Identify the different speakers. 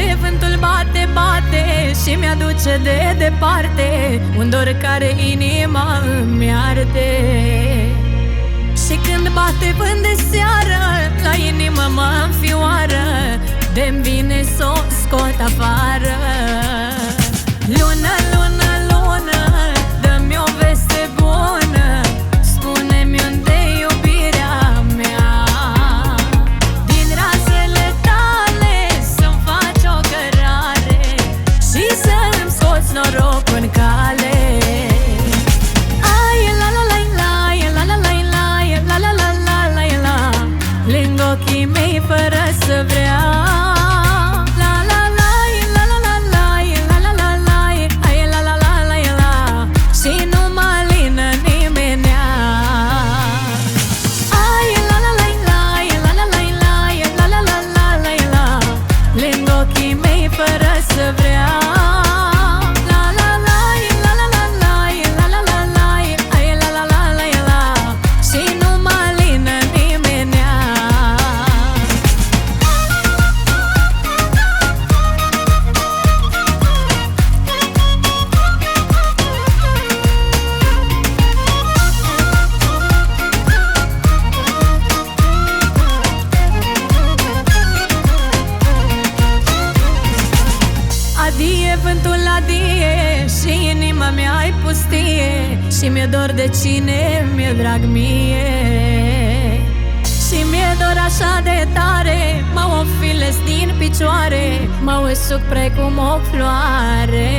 Speaker 1: Bate, vântul bate, bate Și mi-aduce de departe Un dor care inima îmi arde. Și când bate vânt de seară La inimă mă înfioară De-mi vine să o scot afară noroc în cale Ai la la la la, la la la la, la la la la la Lângă ochii mei fără să vreau Și mi-e dor de cine mi-e drag mie. Și mi-e dor așa de tare Mă ofilez din picioare Mă usuc precum o floare